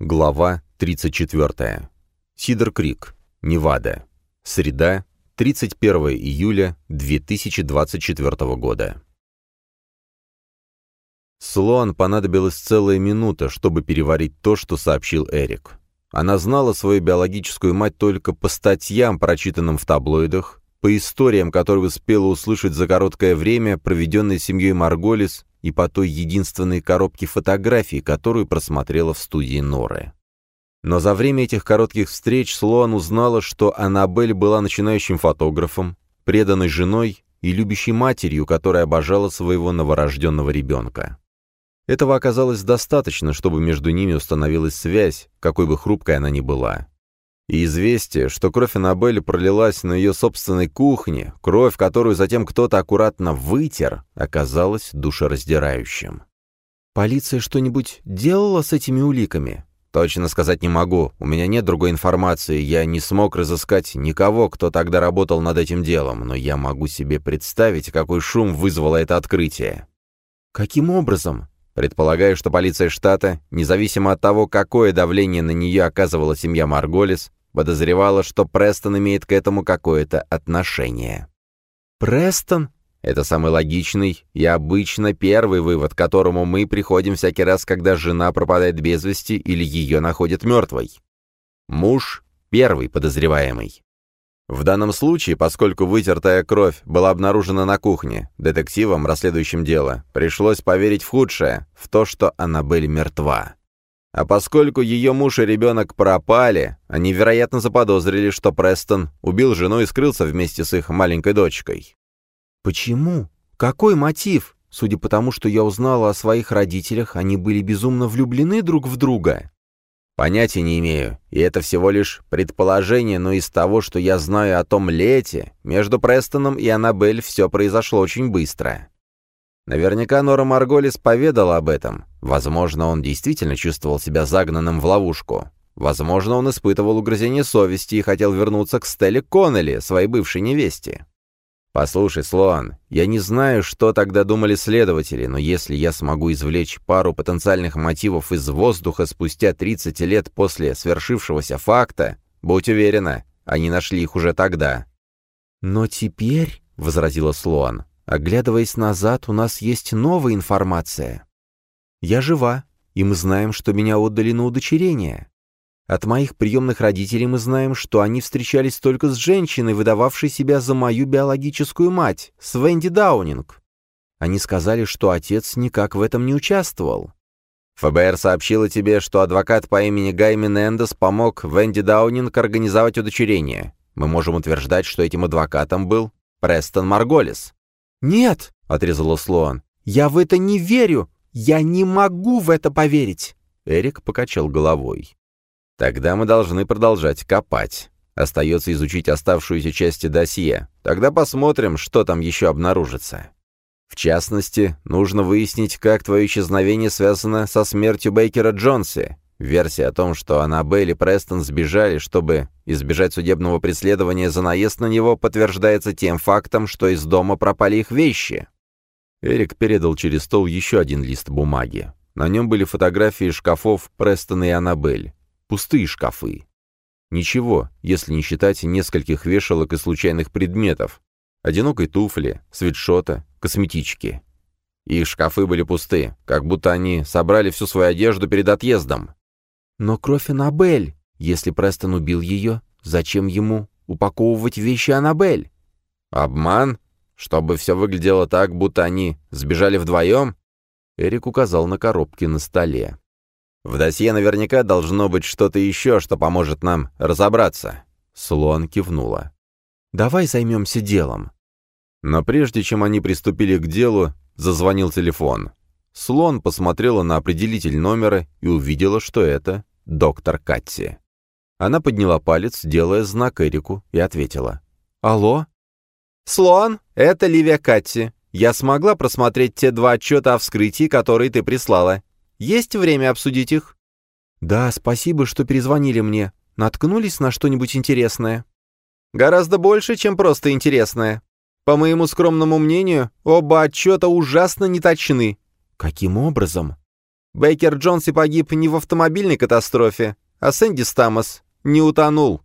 Глава 34. Сидер Крик, Невада. Среда, 31 июля 2024 года. Слоан понадобилась целая минута, чтобы переварить то, что сообщил Эрик. Она знала свою биологическую мать только по статьям, прочитанным в таблоидах, по историям, которые успела услышать за короткое время, проведенной семьей Марголис, и по той единственной коробке фотографий, которую просмотрела в студии Норы. Но за время этих коротких встреч Слоан узнала, что Аннабель была начинающим фотографом, преданной женой и любящей матерью, которая обожала своего новорожденного ребенка. Этого оказалось достаточно, чтобы между ними установилась связь, какой бы хрупкой она ни была. И известие, что кровь Аннабель пролилась на ее собственной кухне, кровь, которую затем кто-то аккуратно вытер, оказалось душераздирающим. «Полиция что-нибудь делала с этими уликами?» «Точно сказать не могу. У меня нет другой информации. Я не смог разыскать никого, кто тогда работал над этим делом, но я могу себе представить, какой шум вызвало это открытие». «Каким образом?» Предполагаю, что полиция штата, независимо от того, какое давление на нее оказывала семья Марголис, Подозревала, что Престон имеет к этому какое-то отношение. «Престон?» Это самый логичный и обычно первый вывод, к которому мы приходим всякий раз, когда жена пропадает без вести или ее находят мертвой. Муж — первый подозреваемый. В данном случае, поскольку вытертая кровь была обнаружена на кухне, детективам, расследующим дело, пришлось поверить в худшее, в то, что Аннабель мертва. А поскольку ее муж и ребенок пропали, они, вероятно, заподозрили, что Престон убил жену и скрылся вместе с их маленькой дочкой. «Почему? Какой мотив? Судя по тому, что я узнала о своих родителях, они были безумно влюблены друг в друга». «Понятия не имею, и это всего лишь предположение, но из того, что я знаю о том лете, между Престоном и Аннабель все произошло очень быстро. Наверняка Нора Марголис поведала об этом. Возможно, он действительно чувствовал себя загнанным в ловушку. Возможно, он испытывал угрызение совести и хотел вернуться к Стелле Коннелли, своей бывшей невесте. «Послушай, Слоан, я не знаю, что тогда думали следователи, но если я смогу извлечь пару потенциальных мотивов из воздуха спустя 30 лет после свершившегося факта, будь уверена, они нашли их уже тогда». «Но теперь», — возразила Слоан, Оглядываясь назад, у нас есть новая информация. Я жива, и мы знаем, что меня отдали на удочерение. От моих приемных родителей мы знаем, что они встречались только с женщиной, выдававшей себя за мою биологическую мать, с Венди Даунинг. Они сказали, что отец никак в этом не участвовал. ФБР сообщило тебе, что адвокат по имени Гай Менендес помог Венди Даунинг организовать удочерение. Мы можем утверждать, что этим адвокатом был Престон Марголис. «Нет», — отрезала Слоан, — «я в это не верю! Я не могу в это поверить!» Эрик покачал головой. «Тогда мы должны продолжать копать. Остается изучить оставшуюся часть досье. Тогда посмотрим, что там еще обнаружится. В частности, нужно выяснить, как твое исчезновение связано со смертью Бейкера Джонси. Версия о том, что Аннабель и Престон сбежали, чтобы избежать судебного преследования за наезд на него, подтверждается тем фактом, что из дома пропали их вещи. Эрик передал через стол еще один лист бумаги. На нем были фотографии шкафов Престона и Аннабель. Пустые шкафы. Ничего, если не считать нескольких вешалок и случайных предметов. Одинокой туфли, свитшота, косметички. Их шкафы были пусты, как будто они собрали всю свою одежду перед отъездом. Но кровь Аннабель. Если Престон убил ее, зачем ему упаковывать вещи Аннабель? Обман? Чтобы все выглядело так, будто они сбежали вдвоем? Эрик указал на коробки на столе. В досье наверняка должно быть что-то еще, что поможет нам разобраться. Слон кивнула. «Давай займемся делом». Но прежде чем они приступили к делу, зазвонил телефон. Слон посмотрела на определитель номера и увидела, что это доктор Катти. Она подняла палец, делая знак Эрику, и ответила. «Алло?» «Слон, это Ливия Катти. Я смогла просмотреть те два отчета о вскрытии, которые ты прислала. Есть время обсудить их?» «Да, спасибо, что перезвонили мне. Наткнулись на что-нибудь интересное?» «Гораздо больше, чем просто интересное. По моему скромному мнению, оба отчета ужасно неточны». «Каким образом?» Бейкер Джонс и погиб не в автомобильной катастрофе, а Сэнди Стамос не утонул.